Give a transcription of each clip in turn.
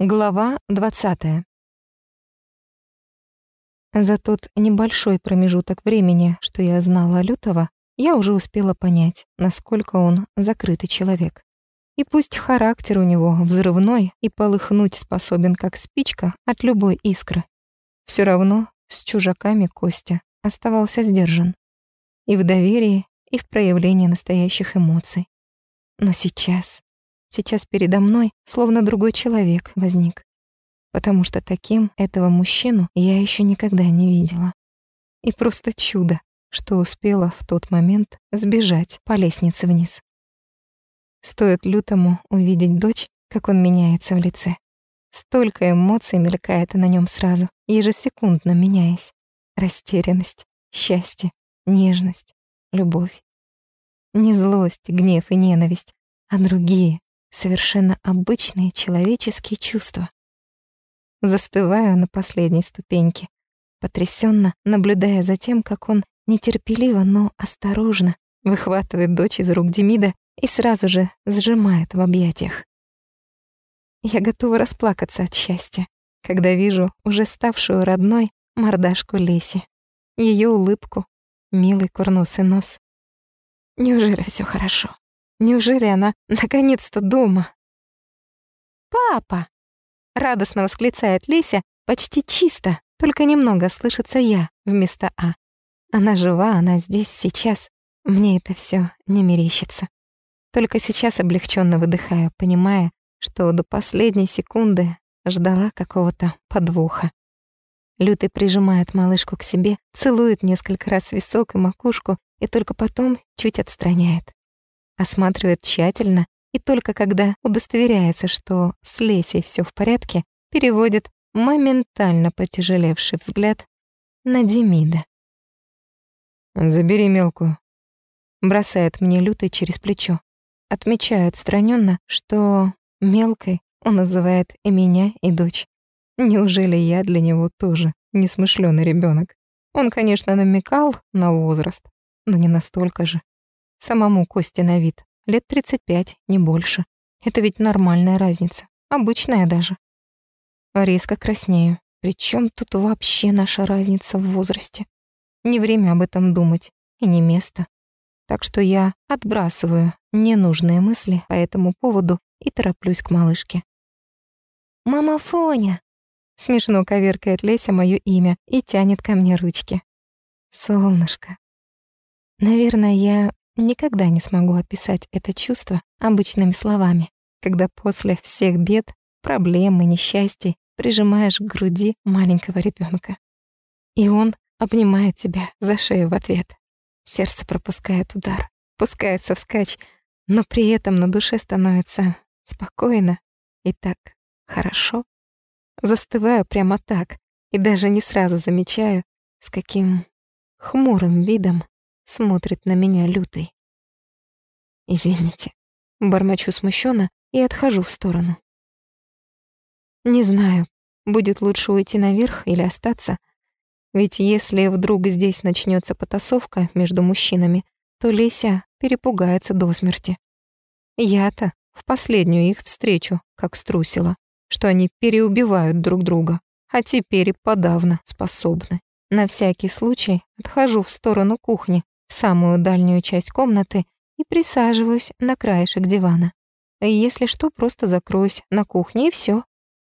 Глава 20. За тот небольшой промежуток времени, что я знала Лютого, я уже успела понять, насколько он закрытый человек. И пусть характер у него взрывной и полыхнуть способен как спичка от любой искры, все равно с чужаками Костя оставался сдержан. И в доверии, и в проявлении настоящих эмоций. Но сейчас сейчас передо мной словно другой человек возник. Потому что таким этого мужчину я еще никогда не видела. И просто чудо, что успела в тот момент сбежать по лестнице вниз. Стоит лютому увидеть дочь, как он меняется в лице. Столько эмоций мелькает на нем сразу, ежесекундно меняясь. Растерянность, счастье, нежность, любовь. Не злость, гнев и ненависть, а другие, совершенно обычные человеческие чувства. Застываю на последней ступеньке, потрясенно наблюдая за тем, как он нетерпеливо, но осторожно выхватывает дочь из рук Демида и сразу же сжимает в объятиях. Я готова расплакаться от счастья, когда вижу уже ставшую родной мордашку Леси, ее улыбку, милый курносый нос. Неужели все хорошо? Неужели она наконец-то дома? «Папа!» — радостно восклицает Лися, почти чисто, только немного слышится «я» вместо «а». Она жива, она здесь, сейчас. Мне это все не мерещится. Только сейчас облегченно выдыхаю, понимая, что до последней секунды ждала какого-то подвоха. Лютый прижимает малышку к себе, целует несколько раз висок и макушку и только потом чуть отстраняет осматривает тщательно и только когда удостоверяется, что с Лесей все в порядке, переводит моментально потяжелевший взгляд на Демида. «Забери мелкую», — бросает мне лютый через плечо. Отмечаю отстраненно, что мелкой он называет и меня, и дочь. Неужели я для него тоже несмышленый ребенок? Он, конечно, намекал на возраст, но не настолько же. Самому Косте на вид. Лет 35, не больше. Это ведь нормальная разница. Обычная даже. Резко краснею. Причем тут вообще наша разница в возрасте? Не время об этом думать. И не место. Так что я отбрасываю ненужные мысли по этому поводу и тороплюсь к малышке. «Мама Фоня!» Смешно коверкает Леся моё имя и тянет ко мне ручки. «Солнышко!» Наверное, я Никогда не смогу описать это чувство обычными словами, когда после всех бед, проблем и несчастий прижимаешь к груди маленького ребенка. И он обнимает тебя за шею в ответ. Сердце пропускает удар, пускается вскачь, но при этом на душе становится спокойно и так хорошо. Застываю прямо так и даже не сразу замечаю, с каким хмурым видом смотрит на меня лютый. Извините. Бормочу смущенно и отхожу в сторону. Не знаю, будет лучше уйти наверх или остаться. Ведь если вдруг здесь начнется потасовка между мужчинами, то Леся перепугается до смерти. Я-то в последнюю их встречу как струсила, что они переубивают друг друга, а теперь и подавно способны. На всякий случай отхожу в сторону кухни, самую дальнюю часть комнаты и присаживаюсь на краешек дивана. Если что, просто закроюсь на кухне и все.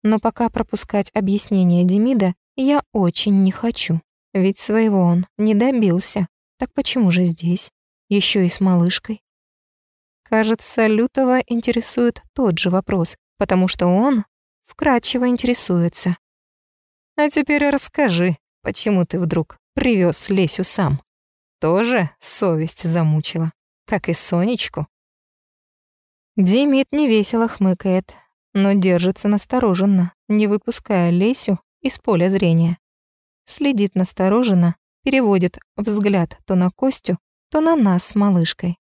Но пока пропускать объяснение Демида я очень не хочу. Ведь своего он не добился. Так почему же здесь? Еще и с малышкой. Кажется, Лютого интересует тот же вопрос, потому что он вкратчиво интересуется. А теперь расскажи, почему ты вдруг привез Лесю сам? Тоже совесть замучила как и Сонечку. Демид невесело хмыкает, но держится настороженно, не выпуская Лесю из поля зрения. Следит настороженно, переводит взгляд то на Костю, то на нас с малышкой.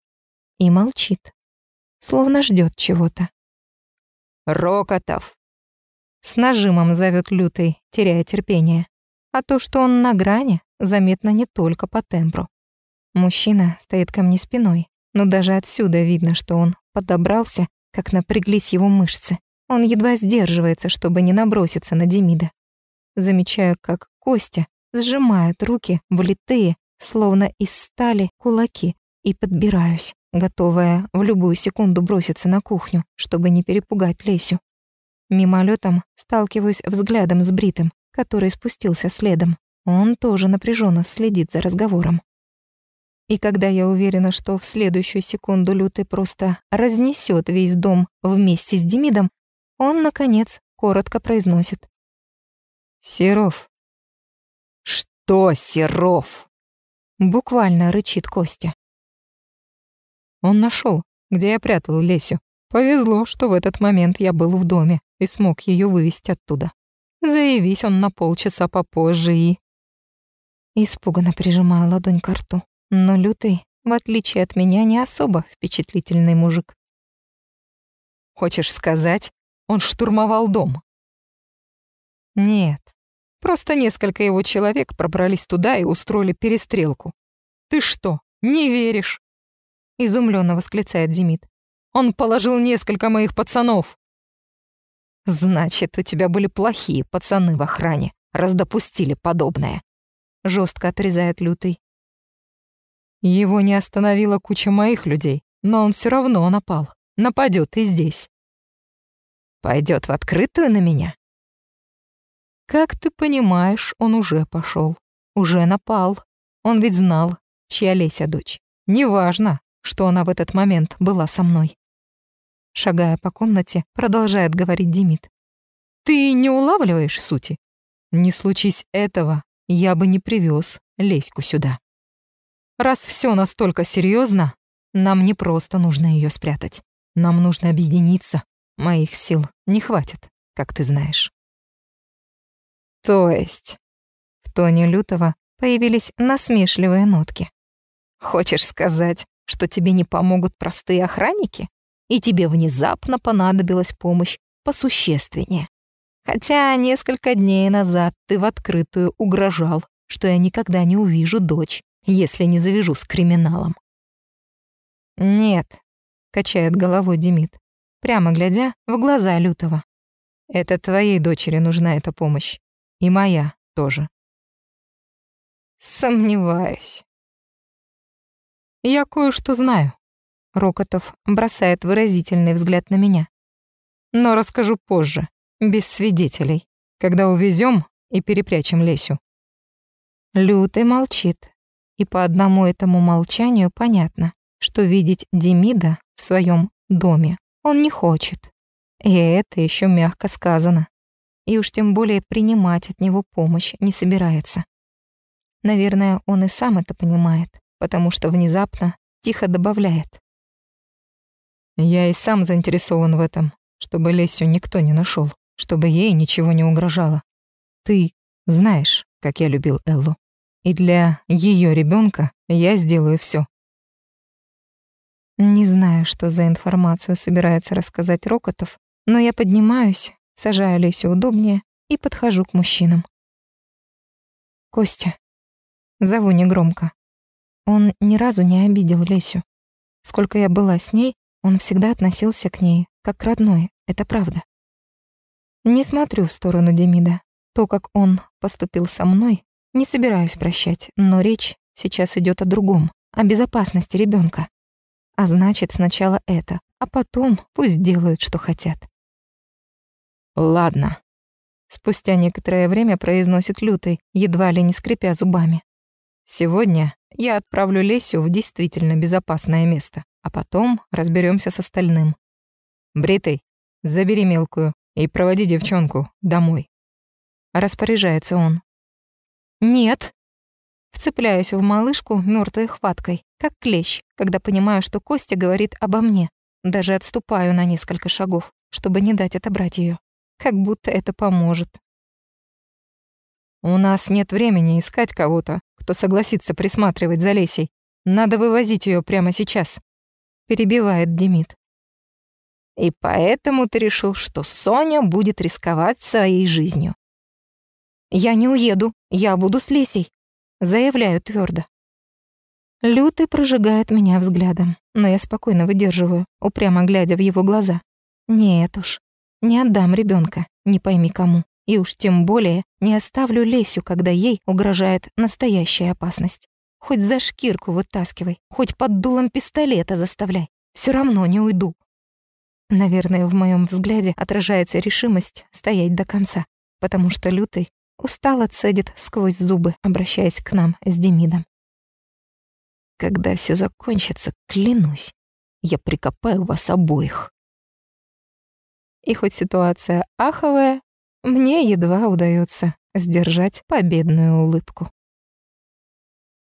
И молчит, словно ждет чего-то. «Рокотов!» С нажимом зовет Лютый, теряя терпение. А то, что он на грани, заметно не только по тембру. Мужчина стоит ко мне спиной, но даже отсюда видно, что он подобрался, как напряглись его мышцы. Он едва сдерживается, чтобы не наброситься на Демида. Замечаю, как Костя сжимает руки влитые, словно из стали, кулаки, и подбираюсь, готовая в любую секунду броситься на кухню, чтобы не перепугать Лесю. Мимолетом сталкиваюсь взглядом с Бритом, который спустился следом. Он тоже напряженно следит за разговором. И когда я уверена, что в следующую секунду Лютый просто разнесет весь дом вместе с Демидом, он, наконец, коротко произносит. «Серов». «Что Серов?» Буквально рычит Костя. Он нашел, где я прятал Лесю. Повезло, что в этот момент я был в доме и смог ее вывести оттуда. Заявись он на полчаса попозже и... Испуганно прижимаю ладонь к рту. Но Лютый, в отличие от меня, не особо впечатлительный мужик. Хочешь сказать, он штурмовал дом? Нет. Просто несколько его человек пробрались туда и устроили перестрелку. Ты что, не веришь? Изумленно восклицает Демид. Он положил несколько моих пацанов. Значит, у тебя были плохие пацаны в охране, раз допустили подобное. Жестко отрезает Лютый. Его не остановила куча моих людей, но он все равно напал. Нападет и здесь. Пойдет в открытую на меня? Как ты понимаешь, он уже пошел, Уже напал. Он ведь знал, чья Леся дочь. Неважно, что она в этот момент была со мной. Шагая по комнате, продолжает говорить Демид. Ты не улавливаешь сути? Не случись этого, я бы не привез Леську сюда. Раз все настолько серьезно, нам не просто нужно ее спрятать. Нам нужно объединиться. Моих сил не хватит, как ты знаешь. То есть... В тоне Лютого появились насмешливые нотки. Хочешь сказать, что тебе не помогут простые охранники? И тебе внезапно понадобилась помощь посущественнее. Хотя несколько дней назад ты в открытую угрожал, что я никогда не увижу дочь, если не завяжу с криминалом. «Нет», — качает головой Демид, прямо глядя в глаза Лютого. «Это твоей дочери нужна эта помощь. И моя тоже». «Сомневаюсь». «Я кое-что знаю», — Рокотов бросает выразительный взгляд на меня. «Но расскажу позже, без свидетелей, когда увезем и перепрячем Лесю». Лютый молчит, и по одному этому молчанию понятно, что видеть Демида в своем доме он не хочет. И это еще мягко сказано. И уж тем более принимать от него помощь не собирается. Наверное, он и сам это понимает, потому что внезапно тихо добавляет. «Я и сам заинтересован в этом, чтобы Лесю никто не нашел, чтобы ей ничего не угрожало. Ты знаешь, как я любил Эллу. И для ее ребенка я сделаю все. Не знаю, что за информацию собирается рассказать Рокотов, но я поднимаюсь, сажаю Лесю удобнее и подхожу к мужчинам. Костя. Зову негромко. Он ни разу не обидел Лесю. Сколько я была с ней, он всегда относился к ней как к родной, это правда. Не смотрю в сторону Демида. То, как он поступил со мной, не собираюсь прощать, но речь сейчас идет о другом, о безопасности ребенка. А значит, сначала это, а потом пусть делают, что хотят. «Ладно», — спустя некоторое время произносит Лютый, едва ли не скрипя зубами. «Сегодня я отправлю Лесю в действительно безопасное место, а потом разберемся с остальным. Бритый, забери мелкую и проводи девчонку домой». Распоряжается он. «Нет». Вцепляюсь в малышку мертвой хваткой, как клещ, когда понимаю, что Костя говорит обо мне. Даже отступаю на несколько шагов, чтобы не дать отобрать ее. Как будто это поможет. «У нас нет времени искать кого-то, кто согласится присматривать за Лесей. Надо вывозить ее прямо сейчас», — перебивает Демид. «И поэтому ты решил, что Соня будет рисковать своей жизнью?» «Я не уеду, я буду с Лесей», — заявляю твердо. Лютый прожигает меня взглядом, но я спокойно выдерживаю, упрямо глядя в его глаза. Нет уж, Не отдам ребенка, не пойми кому. И уж тем более не оставлю Лесю, когда ей угрожает настоящая опасность. Хоть за шкирку вытаскивай, хоть под дулом пистолета заставляй. Все равно не уйду. Наверное, в моем взгляде отражается решимость стоять до конца, потому что Лютый устало цедит сквозь зубы, обращаясь к нам с Демидом. Когда все закончится, клянусь, я прикопаю вас обоих. И хоть ситуация аховая, мне едва удается сдержать победную улыбку.